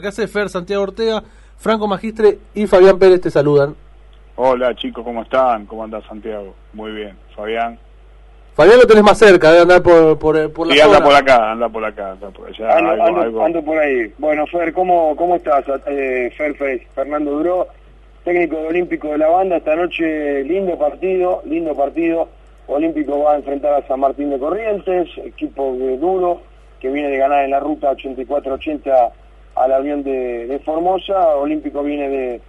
Fer, Santiago Ortega, Franco Magistre y Fabián Pérez te saludan. Hola chicos, ¿cómo están? ¿Cómo anda Santiago? Muy bien. Fabián. Fabián lo tenés más cerca, debe andar por, por, por la sí, anda por acá, anda por acá, anda por allá. Ando, algo, ando, algo. ando por ahí. Bueno, Fer, ¿cómo, cómo estás? Eh, Fer, Fer, Fernando Duró, técnico de Olímpico de la banda. Esta noche, lindo partido, lindo partido. Olímpico va a enfrentar a San Martín de Corrientes, equipo de duro, que viene de ganar en la ruta 84-80 al avión de, de, Formosa. Olímpico viene de,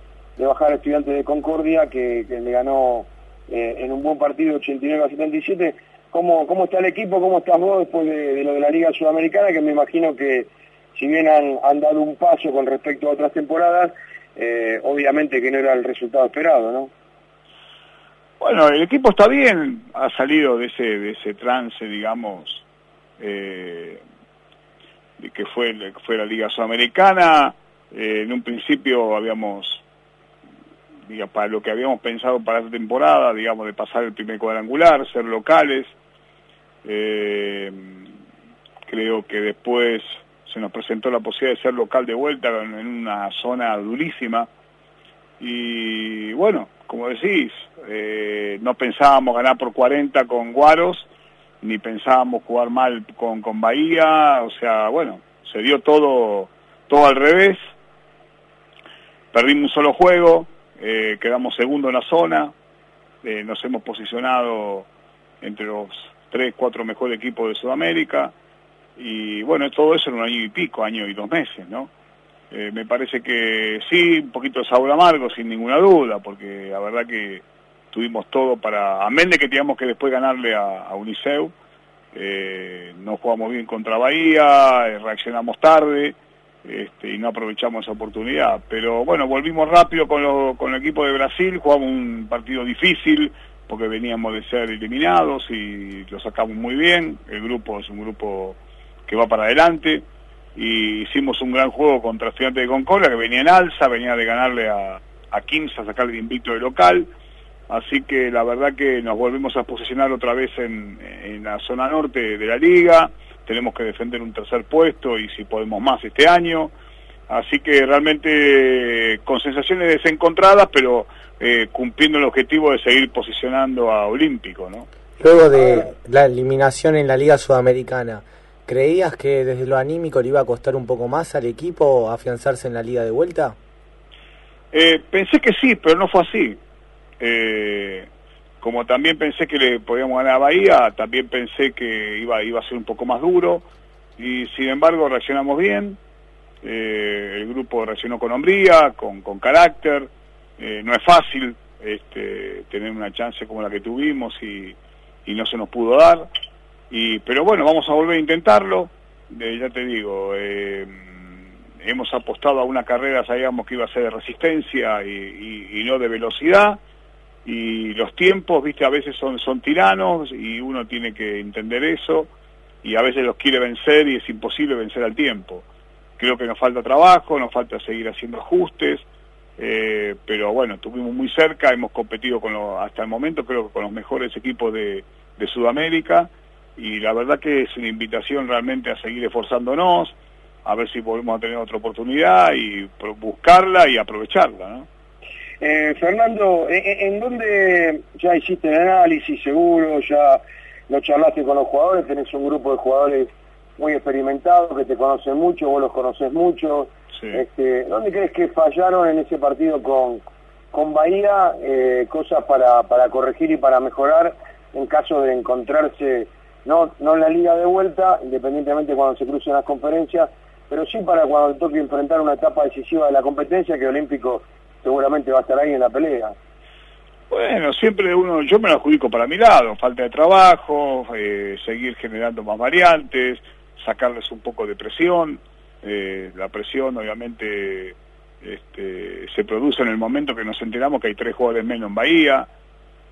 bajar a Estudiantes de Concordia, que, le ganó eh, en un buen partido 89 a 77. ¿Cómo, ¿Cómo está el equipo? ¿Cómo estás vos después de, lo de la Liga Sudamericana? Que me imagino que si bien han, han dado un paso con respecto a otras temporadas, eh, obviamente que no era el resultado esperado, ¿no? Bueno, el equipo está bien, ha salido de ese, de ese trance, digamos, eh, que fue, fue la Liga Sudamericana. Eh, en un principio habíamos, digamos, para lo que habíamos pensado para esta temporada, digamos, de pasar el primer cuadrangular, ser locales. Eh, creo que después se nos presentó la posibilidad de ser local de vuelta en una zona durísima. Y bueno, como decís, eh, no pensábamos ganar por 40 con Guaros, ni pensábamos jugar mal con, con Bahía, o sea, bueno, se dio todo, todo al revés. Perdimos un solo juego, eh, quedamos segundo en la zona, eh, nos hemos posicionado entre los tres, cuatro mejores equipos de Sudamérica, y bueno, todo eso en un año y pico, año y dos meses, ¿no? Eh, me parece que sí, un poquito de sabor amargo, sin ninguna duda, porque la verdad que tuvimos todo para, amén de que teníamos que después ganarle a, a Uniceu, eh, no jugamos bien contra Bahía, eh, reaccionamos tarde este, y no aprovechamos esa oportunidad. Pero bueno, volvimos rápido con, lo, con el equipo de Brasil, jugamos un partido difícil porque veníamos de ser eliminados y lo sacamos muy bien. El grupo es un grupo que va para adelante y hicimos un gran juego contra Estudiantes de Concordia que venía en alza, venía de ganarle a, a Kims a sacarle invicto de local. Así que la verdad que nos volvemos a posicionar otra vez en, en, la zona norte de la liga. Tenemos que defender un tercer puesto y si podemos más este año. Así que realmente con sensaciones desencontradas, pero eh, cumpliendo el objetivo de seguir posicionando a Olímpico, ¿no? Luego de la eliminación en la Liga Sudamericana, ¿creías que desde lo anímico le iba a costar un poco más al equipo afianzarse en la liga de vuelta? Eh, pensé que sí, pero no fue así. Eh, como también pensé que le podíamos ganar a Bahía, también pensé que iba, iba a ser un poco más duro. Y sin embargo reaccionamos bien, eh, el grupo reaccionó con hombría, con, con carácter, eh, no es fácil este, tener una chance como la que tuvimos y, no se nos pudo dar, y, pero bueno, vamos a volver a intentarlo, ya te digo, hemos apostado a una carrera, sabíamos que iba a ser de resistencia y, y no de velocidad, y los tiempos, viste, a veces son, son tiranos y uno tiene que entender eso y a veces los quiere vencer y es imposible vencer al tiempo. Creo que nos falta trabajo, nos falta seguir haciendo ajustes, eh, pero bueno, estuvimos muy cerca, hemos competido con lo, hasta el momento creo que con los mejores equipos de, de Sudamérica y la verdad que es una invitación realmente a seguir esforzándonos, a ver si volvemos a tener otra oportunidad y buscarla y aprovecharla, ¿no? Eh, Fernando, ¿en, ¿en, dónde ya hiciste el análisis seguro? ¿Ya lo charlaste con los jugadores? ¿Tenés un grupo de jugadores muy experimentados que te conocen mucho, vos los conoces mucho? Sí. Este, ¿Dónde crees que fallaron en ese partido con, con Bahía? Eh, cosas para, para corregir y para mejorar en caso de encontrarse, no, no en la liga de vuelta, independientemente cuando se crucen las conferencias, pero sí para cuando toque enfrentar una etapa decisiva de la competencia que Olímpico seguramente va a estar ahí en la pelea. Bueno, siempre uno, yo me lo adjudico para mi lado, falta de trabajo, eh, seguir generando más variantes, sacarles un poco de presión, eh, la presión obviamente este, se produce en el momento que nos enteramos que hay tres jugadores menos en Bahía,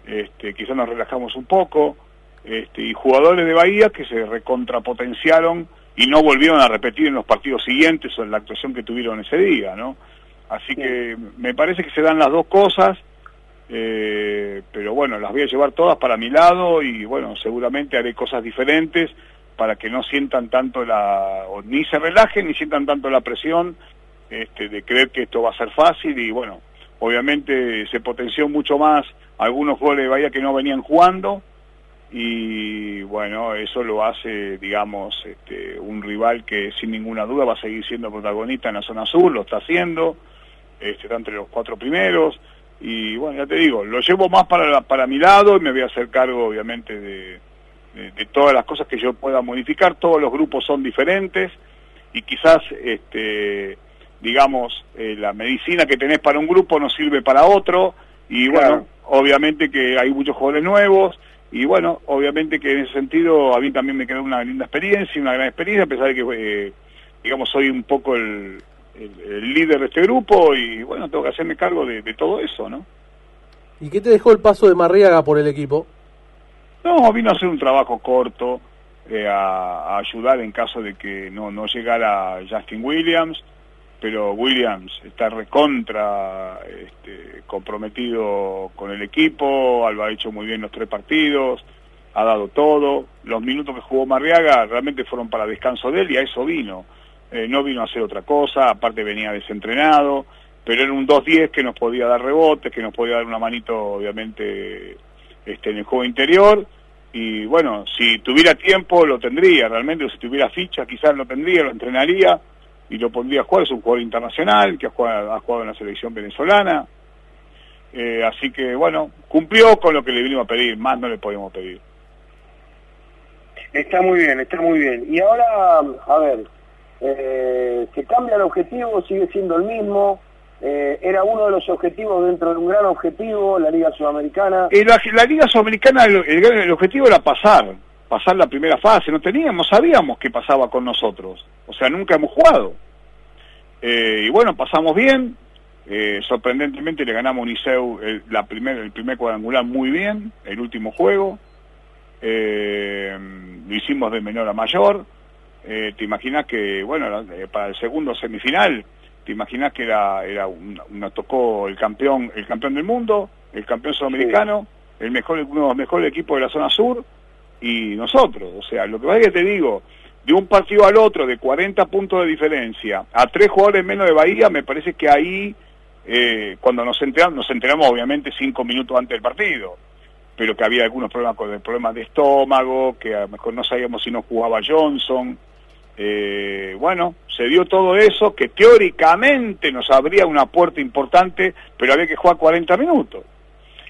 este, quizás nos relajamos un poco, este, y jugadores de Bahía que se recontrapotenciaron y no volvieron a repetir en los partidos siguientes o en la actuación que tuvieron ese día, ¿no? Así que me parece que se dan las dos cosas, eh, pero bueno, las voy a llevar todas para mi lado y bueno, seguramente haré cosas diferentes para que no sientan tanto la, o ni se relajen ni sientan tanto la presión este, de creer que esto va a ser fácil y bueno, obviamente se potenció mucho más algunos goles de Bahía que no venían jugando y bueno, eso lo hace, digamos, este, un rival que sin ninguna duda va a seguir siendo protagonista en la zona sur, lo está haciendo, este, está entre los cuatro primeros y bueno, ya te digo, lo llevo más para, para mi lado y me voy a hacer cargo obviamente de, de, todas las cosas que yo pueda modificar, todos los grupos son diferentes y quizás, este, digamos, eh, la medicina que tenés para un grupo no sirve para otro y bueno, obviamente que hay muchos jóvenes nuevos y bueno, obviamente que en ese sentido a mí también me quedó una linda experiencia, una gran experiencia, a pesar de que, eh, digamos, soy un poco el, líder de este grupo y bueno, tengo que hacerme cargo de, todo eso, ¿no? ¿Y qué te dejó el paso de Marriaga por el equipo? No, vino a hacer un trabajo corto, eh, a, ayudar en caso de que no, no llegara Justin Williams, pero Williams está recontra este, comprometido con el equipo, lo ha hecho muy bien los tres partidos, ha dado todo, los minutos que jugó Marriaga realmente fueron para descanso de él y a eso vino, eh, no vino a hacer otra cosa, aparte venía desentrenado, pero era un 2-10 que nos podía dar rebotes, que nos podía dar una manito obviamente este, en el juego interior, y bueno, si tuviera tiempo lo tendría realmente, o si tuviera ficha quizás lo tendría, lo entrenaría, y lo pondría a jugar, es un jugador internacional que ha jugado, ha jugado en la selección venezolana. Eh, así que bueno, cumplió con lo que le vinimos a pedir, más no le podíamos pedir. Está muy bien, está muy bien. Y ahora, a ver, eh, se cambia el objetivo, sigue siendo el mismo. Eh, era uno de los objetivos dentro de un gran objetivo, la Liga Sudamericana. La, Liga Sudamericana, el, objetivo era pasar, pasar la primera fase, no teníamos, sabíamos qué pasaba con nosotros, o sea, nunca hemos jugado. Eh, y bueno, pasamos bien, eh, sorprendentemente le ganamos a Uniceu el, la primer, el primer cuadrangular muy bien, el último juego, lo hicimos de menor a mayor, te imaginas que, bueno, para el segundo semifinal, te imaginas que era, era nos tocó el campeón, el campeón del mundo, el campeón sudamericano, el mejor, uno de los mejores equipos de la zona sur, y nosotros. O sea, lo que pasa es que te digo, de un partido al otro, de 40 puntos de diferencia, a tres jugadores menos de Bahía, me parece que ahí, eh, cuando nos enteramos, nos enteramos obviamente cinco minutos antes del partido, pero que había algunos problemas con problemas de estómago, que a lo mejor no sabíamos si no jugaba Johnson. Eh, bueno, se dio todo eso, que teóricamente nos abría una puerta importante, pero había que jugar 40 minutos.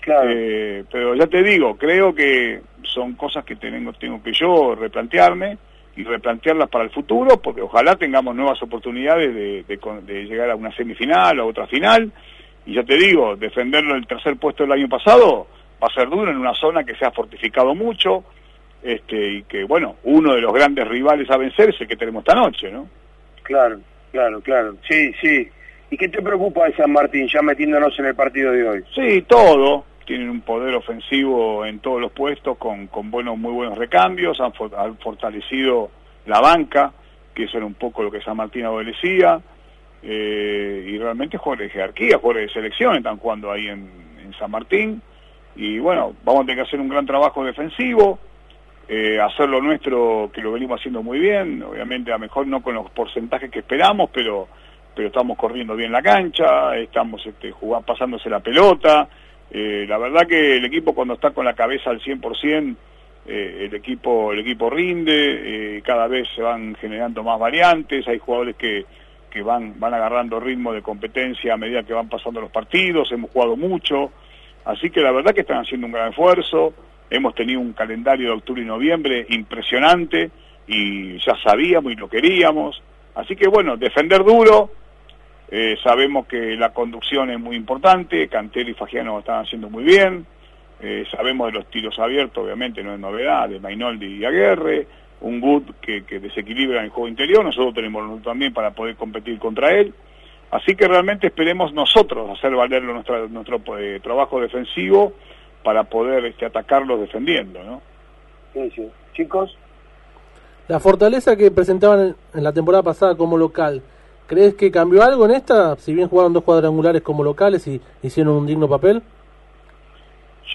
Eh, pero ya te digo, creo que son cosas que tengo, tengo que yo replantearme y replantearlas para el futuro, porque ojalá tengamos nuevas oportunidades de, llegar a una semifinal o a otra final. Y ya te digo, defenderlo el tercer puesto del año pasado va a ser duro en una zona que se ha fortificado mucho este, y que, bueno, uno de los grandes rivales a vencer es el que tenemos esta noche, ¿no? Claro, claro, claro. Sí, sí. ¿Y qué te preocupa de San Martín, ya metiéndonos en el partido de hoy? Sí, todo tienen un poder ofensivo en todos los puestos con, con buenos, muy buenos recambios, han, fortalecido la banca, que eso era un poco lo que San Martín adolecía, eh, y realmente jugadores de jerarquía, jugadores de selección están jugando ahí en, en, San Martín, y bueno, vamos a tener que hacer un gran trabajo defensivo, eh, hacer lo nuestro, que lo venimos haciendo muy bien, obviamente a lo mejor no con los porcentajes que esperamos, pero pero estamos corriendo bien la cancha, estamos este, jugando, pasándose la pelota, eh, la verdad que el equipo cuando está con la cabeza al 100%, eh, el, equipo, el equipo rinde, eh, cada vez se van generando más variantes, hay jugadores que, que van, van agarrando ritmo de competencia a medida que van pasando los partidos, hemos jugado mucho, así que la verdad que están haciendo un gran esfuerzo, hemos tenido un calendario de octubre y noviembre impresionante y ya sabíamos y lo queríamos, así que bueno, defender duro, eh, sabemos que la conducción es muy importante, Cantero y Fagiano están haciendo muy bien, eh, sabemos de los tiros abiertos, obviamente no es novedad, de Mainoldi y Aguerre, un Good que, desequilibra el juego interior, nosotros tenemos también para poder competir contra él, así que realmente esperemos nosotros hacer valer nuestro, nuestro eh, trabajo defensivo para poder este, atacarlos defendiendo, ¿no? Sí, sí. Chicos. La fortaleza que presentaban en la temporada pasada como local, ¿Crees que cambió algo en esta? Si bien jugaron dos cuadrangulares como locales y hicieron un digno papel.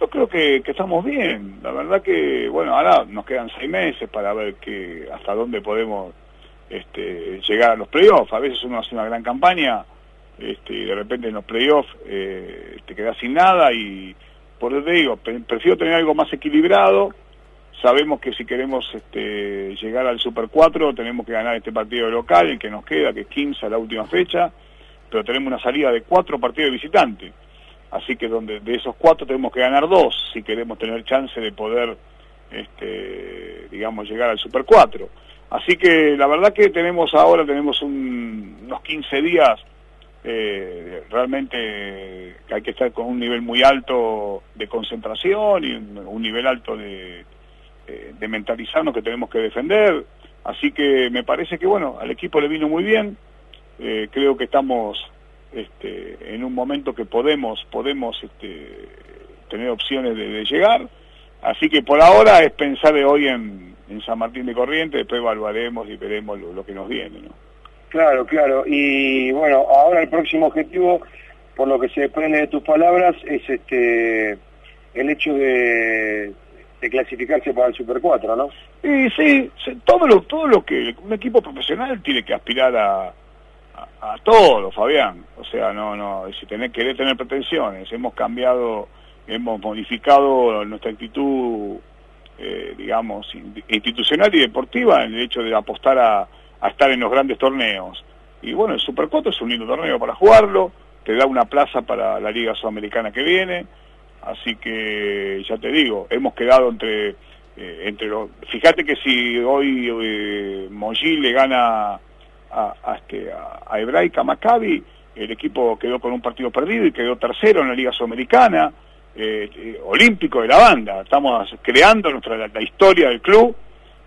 Yo creo que, estamos bien. La verdad que, bueno, ahora nos quedan seis meses para ver que hasta dónde podemos este, llegar a los playoffs. A veces uno hace una gran campaña este, y de repente en los playoffs eh, te quedas sin nada y por eso te digo, prefiero tener algo más equilibrado. Sabemos que si queremos este, llegar al Super 4 tenemos que ganar este partido local, el que nos queda, que es 15 a la última fecha, pero tenemos una salida de cuatro partidos de visitante. Así que donde de esos cuatro tenemos que ganar dos si queremos tener chance de poder, este, digamos, llegar al Super 4. Así que la verdad que tenemos ahora, tenemos unos 15 días eh, realmente hay que estar con un nivel muy alto de concentración y un, nivel alto de, eh, de mentalizarnos que tenemos que defender. Así que me parece que, bueno, al equipo le vino muy bien. Eh, creo que estamos este, en un momento que podemos podemos este, tener opciones de, llegar. Así que por ahora es pensar de hoy en, San Martín de Corrientes, después evaluaremos y veremos lo, que nos viene. ¿no? Claro, claro. Y bueno, ahora el próximo objetivo, por lo que se desprende de tus palabras, es este el hecho de, clasificarse para el Super 4, ¿no? Y sí, todo lo, todo lo que un equipo profesional tiene que aspirar a, todo, Fabián. O sea, no, no, si tenés, querés tener pretensiones, hemos cambiado, hemos modificado nuestra actitud, eh, digamos, institucional y deportiva en el hecho de apostar a, estar en los grandes torneos. Y bueno, el Super 4 es un lindo torneo para jugarlo, te da una plaza para la Liga Sudamericana que viene, así que ya te digo, hemos quedado entre, eh, entre los... Fíjate que si hoy eh, le gana a, a, este, a, Hebraica Maccabi, el equipo quedó con un partido perdido y quedó tercero en la Liga Sudamericana, eh, eh, olímpico de la banda. Estamos creando nuestra la, historia del club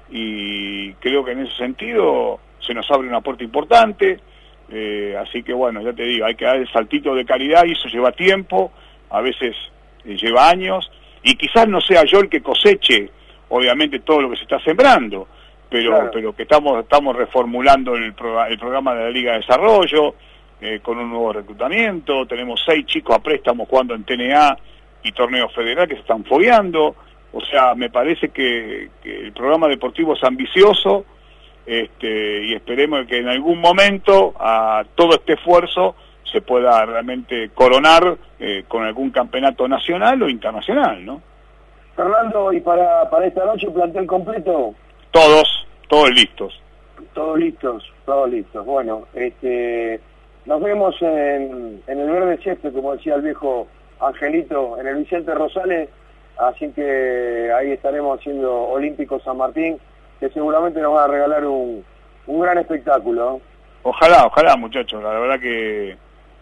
y creo que en ese sentido se nos abre una puerta importante. Eh, así que bueno, ya te digo, hay que dar el saltito de calidad y eso lleva tiempo, a veces lleva años, y quizás no sea yo el que coseche, obviamente, todo lo que se está sembrando, pero pero que estamos estamos reformulando el, el programa de la Liga de Desarrollo eh, con un nuevo reclutamiento, tenemos seis chicos a préstamo jugando en TNA y torneo federal que se están fogueando, o sea, me parece que, el programa deportivo es ambicioso este, y esperemos que en algún momento a todo este esfuerzo se pueda realmente coronar eh, con algún campeonato nacional o internacional, ¿no? Fernando, ¿y para, para esta noche plantel completo? Todos, todos listos. Todos listos, todos listos. Bueno, este, nos vemos en, en el verde césped, como decía el viejo Angelito, en el Vicente Rosales, así que ahí estaremos haciendo Olímpico San Martín, que seguramente nos va a regalar un, un gran espectáculo. Ojalá, ojalá muchachos, la verdad que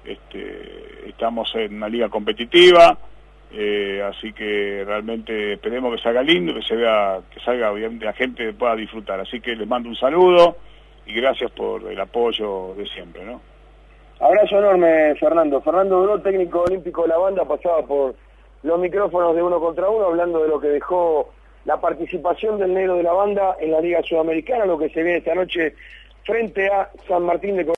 este, estamos en una liga competitiva, eh, así que realmente esperemos que salga lindo, que se vea, que salga bien, la gente pueda disfrutar. Así que les mando un saludo y gracias por el apoyo de siempre, ¿no? Abrazo enorme, Fernando. Fernando Duró, técnico olímpico de la banda, pasaba por los micrófonos de uno contra uno, hablando de lo que dejó la participación del negro de la banda en la Liga Sudamericana, lo que se ve esta noche frente a San Martín de